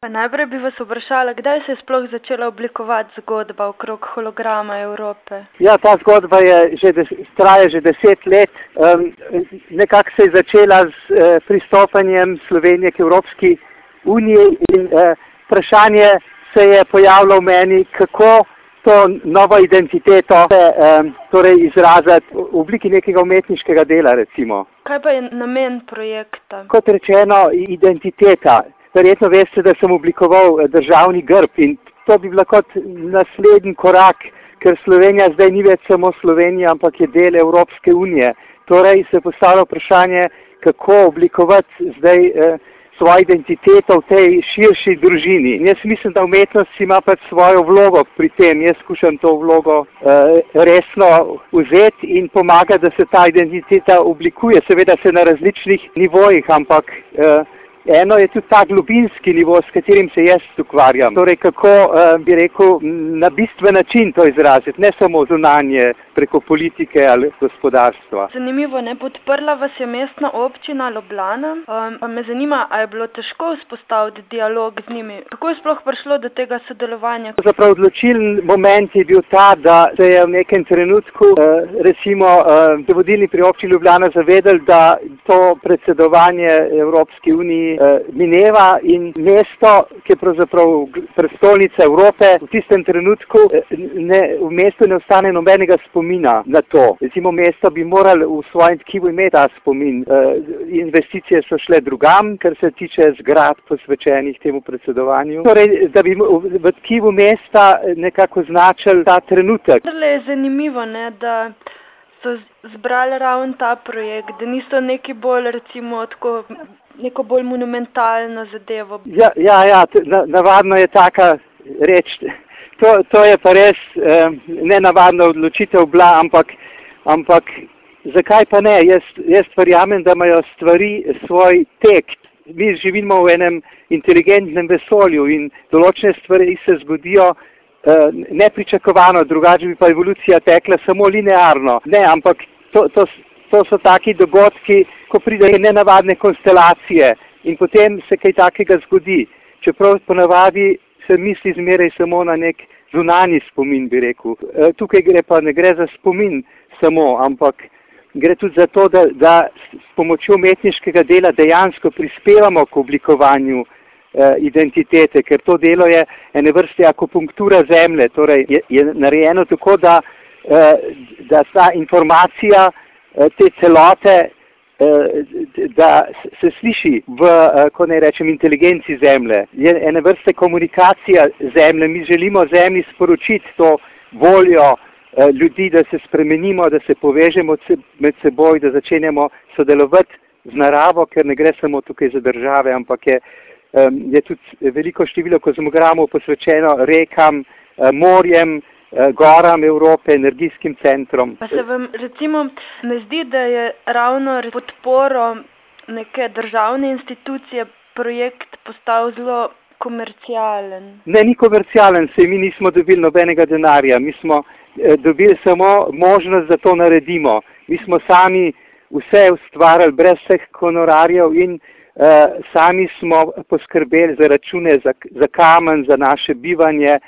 Pa najprej bi vas vprašala, kdaj se je sploh začela oblikovati zgodba okrog holograma Evrope? Ja, ta zgodba je že des, traja že deset let. Um, nekako se je začela z uh, pristopanjem Slovenije k Evropski uniji in uh, vprašanje se je pojavilo v meni, kako to novo identiteto um, torej izraziti v obliki nekega umetniškega dela recimo. Kaj pa je namen projekta? Kot rečeno, identiteta. Verjetno veste, da sem oblikoval državni grb in to bi bilo kot naslednji korak, ker Slovenija zdaj ni več samo Slovenija, ampak je del Evropske unije. Torej se postavlja vprašanje, kako oblikovati zdaj eh, svojo identiteto v tej širši družini. In jaz mislim, da umetnost ima pač svojo vlogo pri tem. Jaz skušam to vlogo eh, resno vzeti in pomagati, da se ta identiteta oblikuje. Seveda se na različnih nivojih, ampak eh, eno je tudi ta globinski nivo, s katerim se jaz ukvarjam. Torej, kako eh, bi rekel, na bistven način to izraziti, ne samo zunanje preko politike ali gospodarstva. Zanimivo, ne podprla vas je mestna občina Ljubljana. Um, me zanima, a je bilo težko vzpostaviti dialog z njimi? Kako je sploh prišlo do tega sodelovanja? Zapravo odločilen moment je bil ta, da se je v nekem trenutku eh, recimo eh, vodilni pri občini Ljubljana zavedali, da to predsedovanje Evropski uniji mineva in mesto, ki je pravzaprav prestolnica Evrope, v tistem trenutku eh, ne, v mestu ne ostane nobenega spomina na to. Recimo mesto bi morali v svojem tkivu imeti ta spomin. Eh, investicije so šle drugam, kar se tiče zgrad posvečenih temu predsedovanju. Torej, da bi v, tkivu mesta nekako značili ta trenutek. Zelo je zanimivo, ne, da so zbrali ravno ta projekt, da niso neki bolj recimo tako neko bolj monumentalno zadevo. Ja, ja, ja navadno je taka reč. To, to je pa res eh, nenavadna odločitev bila, ampak, ampak zakaj pa ne? Jaz, jaz verjamem, da imajo stvari svoj tek. Mi živimo v enem inteligentnem vesolju in določene stvari se zgodijo nepričakovano, drugače bi pa evolucija tekla samo linearno. Ne, ampak to, to, to so taki dogodki, ko pridejo nenavadne konstelacije in potem se kaj takega zgodi. Čeprav ponavadi se misli zmeraj samo na nek zunani spomin, bi rekel. E, tukaj gre pa ne gre za spomin samo, ampak gre tudi za to, da, da s pomočjo umetniškega dela dejansko prispevamo k oblikovanju identitete, ker to delo je ene vrste akupunktura zemlje, torej je, je narejeno tako, da, e, da ta informacija Eh, te celote, eh, da se sliši v, eh, ko ne rečem, inteligenci zemlje. Je ene vrste komunikacija zemlje. Mi želimo zemlji sporočiti to voljo ljudi, da se spremenimo, da se povežemo med seboj, da začenjamo sodelovati z naravo, ker ne gre samo tukaj za države, ampak je, je tudi veliko število kozmogramov posvečeno rekam, morjem, Eh, goram Evrope, energijskim centrom. Pa se vam recimo ne zdi, da je ravno podporo neke državne institucije projekt postal zelo komercialen? Ne, ni komercialen, sej mi nismo dobili nobenega denarja, mi smo eh, dobili samo možnost, da to naredimo. Mi smo sami vse ustvarjali brez vseh honorarjev in eh, sami smo poskrbeli za račune, za, za kamen, za naše bivanje.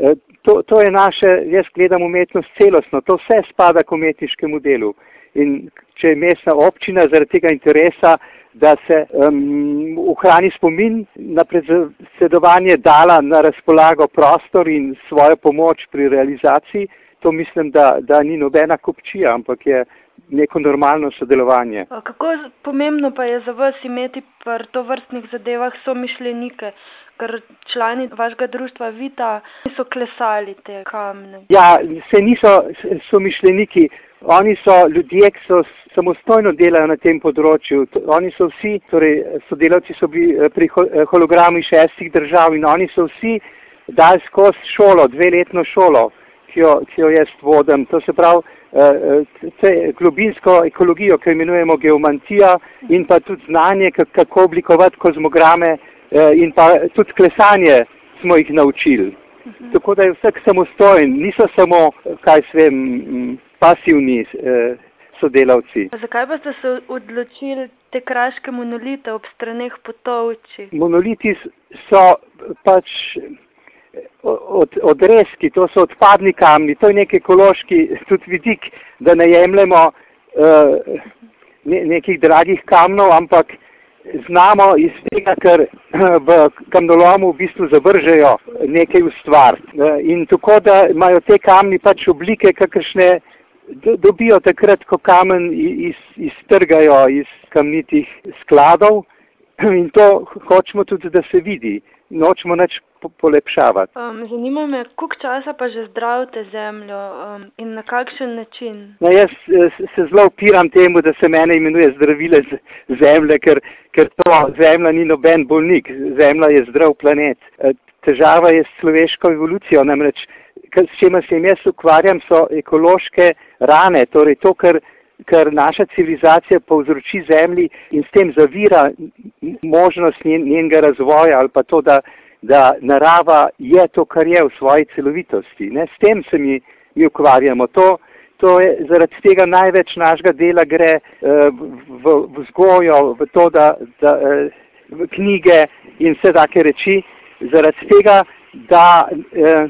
Eh, to, to je naše, jaz gledam umetnost celostno, to vse spada k umetniškemu delu. In če je mestna občina zaradi tega interesa, da se um, ohrani spomin na predsedovanje dala na razpolago prostor in svojo pomoč pri realizaciji, to mislim, da, da ni nobena kopčija, ampak je neko normalno sodelovanje. Kako pomembno pa je za vas imeti pri to vrstnih zadevah somišljenike, ker člani vašega društva Vita niso klesali te kamne? Ja, se niso somišljeniki. Oni so ljudje, ki so samostojno delajo na tem področju. Oni so vsi, torej sodelavci so bili eh, pri eh, hologramu šestih držav in oni so vsi dali skozi šolo, dveletno šolo, ki jo, ki jo jaz vodim. To se pravi, uh, globinsko ekologijo, ki jo imenujemo geomantija in pa tudi znanje, kako oblikovati kozmograme uh, in pa tudi klesanje smo jih naučili. Mhm. Tako da je vsak samostojen, niso samo, kaj svem, pasivni uh, sodelavci. Zakaj pa ste se odločili te kraške monolite ob straneh potovči? Monoliti so pač od, odreski, to so odpadni kamni, to je nek ekološki tudi vidik, da ne jemljemo uh, ne, nekih dragih kamnov, ampak znamo iz tega, ker v kamnolomu v bistvu zavržejo nekaj ustvar. In tako, da imajo te kamni pač oblike, kakršne dobijo takrat, ko kamen iz, iztrgajo iz kamnitih skladov in to hočemo tudi, da se vidi. Nočemo nič polepšavati. Um, zanima me, koliko časa pa že zdravite zemljo um, in na kakšen način? No, jaz se zelo upiram temu, da se mene imenuje zdravile zemlje, ker, ker to zemlja ni noben bolnik. Zemlja je zdrav planet. E, težava je s človeško evolucijo, namreč s čemer se jim jaz ukvarjam, so ekološke rane, torej to, kar, kar naša civilizacija povzroči zemlji in s tem zavira možnost njen, njenega razvoja ali pa to, da, da narava je to, kar je v svoji celovitosti. Ne? S tem se mi, mi ukvarjamo. To, to je, zaradi tega največ našega dela gre uh, v, v vzgojo, v to, da, da uh, v knjige in vse take reči. Zaradi tega da, eh,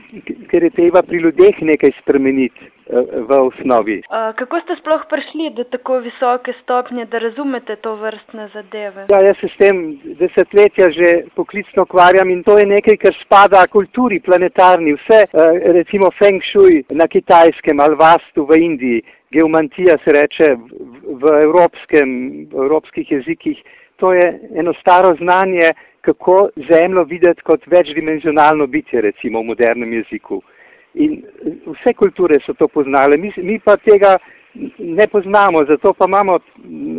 ker je treba pri ljudeh nekaj spremeniti eh, v osnovi. A, kako ste sploh prišli do tako visoke stopnje, da razumete to vrstne zadeve? Ja, jaz se s tem desetletja že poklicno ukvarjam in to je nekaj, kar spada kulturi planetarni. Vse, eh, recimo Feng Shui na kitajskem ali Vastu v Indiji, geomantija se reče v, v, evropskem, v evropskih jezikih, to je eno staro znanje, kako zemljo videti kot večdimenzionalno bitje, recimo v modernem jeziku. In vse kulture so to poznale, mi, mi pa tega ne poznamo, zato pa imamo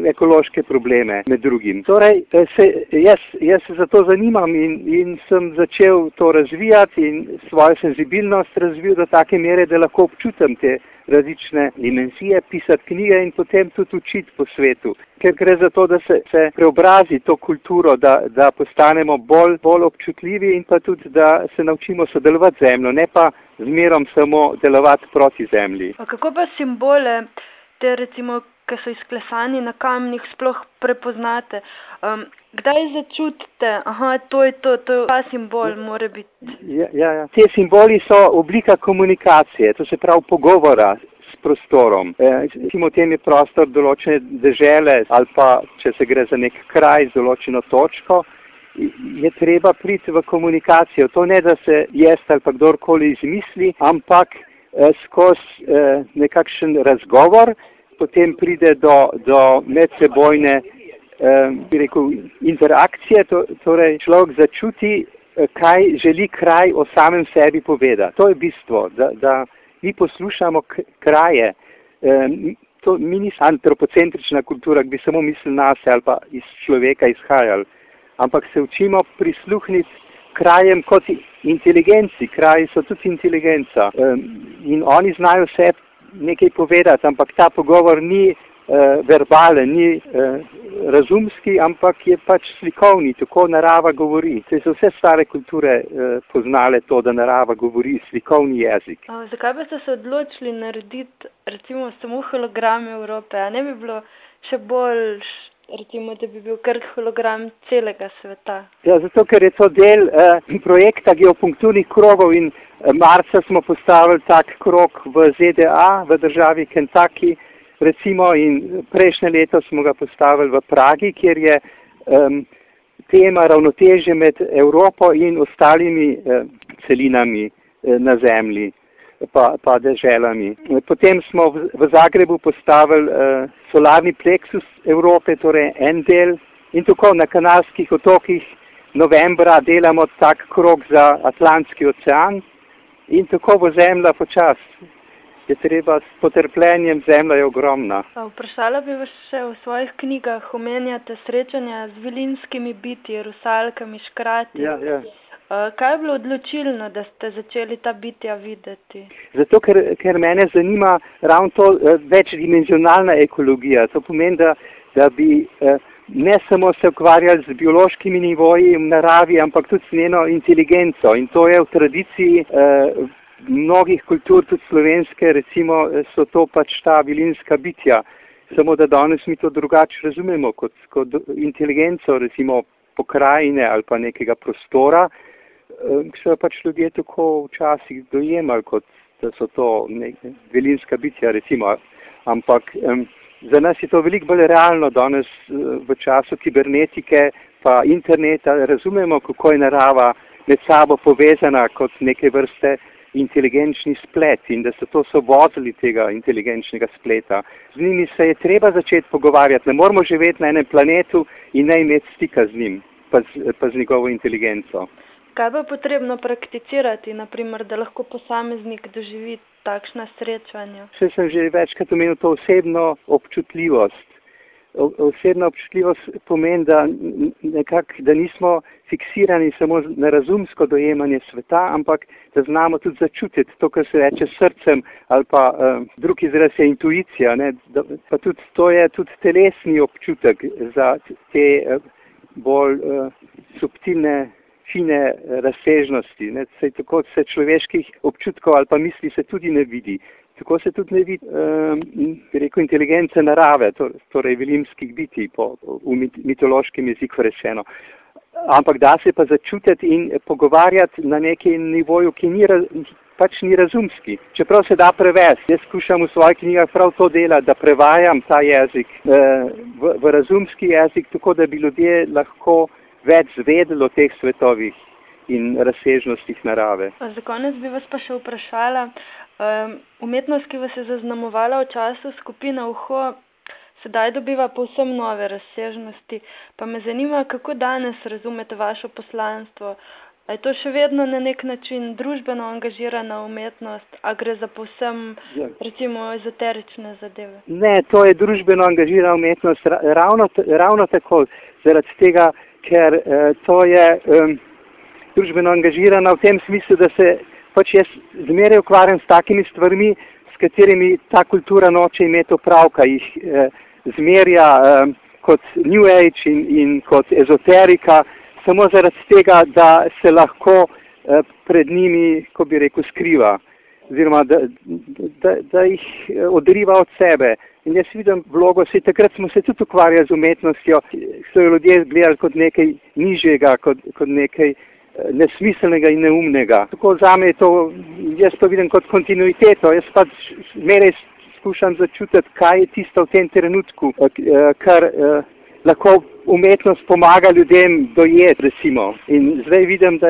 ekološke probleme med drugim. Torej, se, jaz, jaz se za to zanimam in, in sem začel to razvijati in svojo senzibilnost razvil do take mere, da lahko občutam te različne dimenzije, pisati knjige in potem tudi učiti po svetu. Ker gre za to, da se, se preobrazi to kulturo, da, da postanemo bolj, bolj občutljivi in pa tudi, da se naučimo sodelovati z zemljo, ne pa zmerom samo delovati proti zemlji. A kako pa simbole, te recimo, ki so izklesani na kamnih, sploh prepoznate? Um, kdaj začutite, to je to, to je ta simbol, mora biti? Ja, ja, ja. Te simboli so oblika komunikacije, to se pravi pogovora prostorom. Recimo, e, tem je prostor določene dežele ali pa, če se gre za nek kraj, z določeno točko, je treba priti v komunikacijo. To ne, da se jaz ali pa kdorkoli izmisli, ampak eh, skozi eh, nekakšen razgovor potem pride do, do medsebojne eh, rekel, interakcije, to, torej človek začuti, eh, kaj želi kraj o samem sebi povedati. To je bistvo, da, da mi poslušamo kraje. Eh, to mi ni antropocentrična kultura, ki bi samo mislili na se ali pa iz človeka izhajali ampak se učimo prisluhniti krajem kot inteligenci. Kraji so tudi inteligenca in oni znajo vse nekaj povedati, ampak ta pogovor ni uh, verbalen, ni uh, razumski, ampak je pač slikovni, tako narava govori. Se so vse stare kulture uh, poznale to, da narava govori slikovni jezik. A, zakaj pa ste se odločili narediti recimo samo hologram Evrope, a ne bi bilo še bolj recimo, da bi bil kar hologram celega sveta. Ja, zato, ker je to del uh, projekta geopunkturnih krogov in uh, marca smo postavili tak krog v ZDA, v državi Kentucky, recimo, in prejšnje leto smo ga postavili v Pragi, kjer je um, tema ravnoteže med Evropo in ostalimi uh, celinami uh, na Zemlji pa, pa deželami. Potem smo v, v Zagrebu postavili uh, solarni pleksus Evrope, torej en del in tako na kanalskih otokih novembra delamo tak krok za Atlantski ocean in tako bo zemlja počas. Je treba s potrpljenjem, zemlja je ogromna. Vprašala bi vas še v svojih knjigah, omenjate srečanja z vilinskimi biti, rusalkami, škrati. Ja, ja. Eh, kaj je bilo odločilno, da ste začeli ta bitja videti? Zato, ker, ker mene zanima ravno to eh, večdimenzionalna ekologija. To pomeni, da, da bi eh, ne samo se ukvarjali z biološkimi nivoji v naravi, ampak tudi s njeno inteligenco. In to je v tradiciji mnogih kultur, tudi slovenske, recimo, so to pač ta vilinska bitja. Samo da danes mi to drugače razumemo kot, kot inteligenco, recimo pokrajine ali pa nekega prostora, um, so pač ljudje tako včasih dojemali, kot da so to velinska bitja, recimo. Ampak um, za nas je to veliko bolj realno danes v času kibernetike pa interneta. Razumemo, kako je narava med sabo povezana kot neke vrste inteligenčni splet in da so to so vozili tega inteligenčnega spleta. Z njimi se je treba začeti pogovarjati. Ne moramo živeti na enem planetu in ne imeti stika z njim, pa z, pa z njegovo inteligenco. Kaj pa je potrebno prakticirati, naprimer, da lahko posameznik doživi takšna srečanja? Vse sem že večkrat omenil to osebno občutljivost. Osebna občutljivost pomeni, da, nekak, da nismo fiksirani samo na razumsko dojemanje sveta, ampak da znamo tudi začutiti to, kar se reče srcem ali pa uh, drug izraz je intuicija. Ne, da, pa tudi to je tudi telesni občutek za te uh, bolj uh, subtilne, fine razsežnosti. Ne, sej tako se človeških občutkov ali pa misli se tudi ne vidi. Tako se tudi ne vidi, um, rekel, inteligence narave, torej vilimskih biti po, v mitološkem jeziku rečeno. Ampak da se pa začutiti in pogovarjati na nekem nivoju, ki ni, pač ni razumski. Čeprav se da prevesti. Jaz skušam v svojih knjigah prav to delati, da prevajam ta jezik uh, v, v razumski jezik, tako da bi ljudje lahko več zvedeli o teh svetovih in razsežnostih narave. Za konec bi vas pa še vprašala, um, umetnost, ki vas je zaznamovala v času skupine UHO, sedaj dobiva povsem nove razsežnosti. Pa me zanima, kako danes razumete vaše poslanstvo. A je to še vedno na nek način družbeno angažirana umetnost, a gre za povsem, ja. recimo, ezoterične zadeve? Ne, to je družbeno angažirana umetnost ravno, ravno tako, zaradi tega, ker eh, to je eh, družbeno angažirana v tem smislu, da se pač jaz zmeraj ukvarjam s takimi stvarmi, s katerimi ta kultura noče imeti opravka, jih eh, zmerja eh, kot New Age in, in kot ezoterika, samo zaradi tega, da se lahko eh, pred njimi, ko bi rekel, skriva, oziroma da, da, da jih eh, odriva od sebe. In jaz vidim vlogo, se takrat smo se tudi ukvarjali z umetnostjo, so jo ljudje gledali kot nekaj nižjega, kot, kot nekaj eh, nesmiselnega in neumnega. Tako zame je to, jaz to vidim kot kontinuiteto, jaz pa meraj skušam začutiti, kaj je tisto v tem trenutku, eh, kar eh, lahko umetnost pomaga ljudem dojeti, recimo. In zdaj vidim, da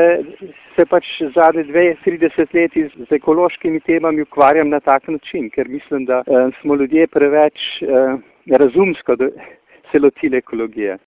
se pač zadnje dve, trideset let z ekološkimi temami ukvarjam na tak način, ker mislim, da eh, smo ljudje preveč razumsko se lotili ekologije.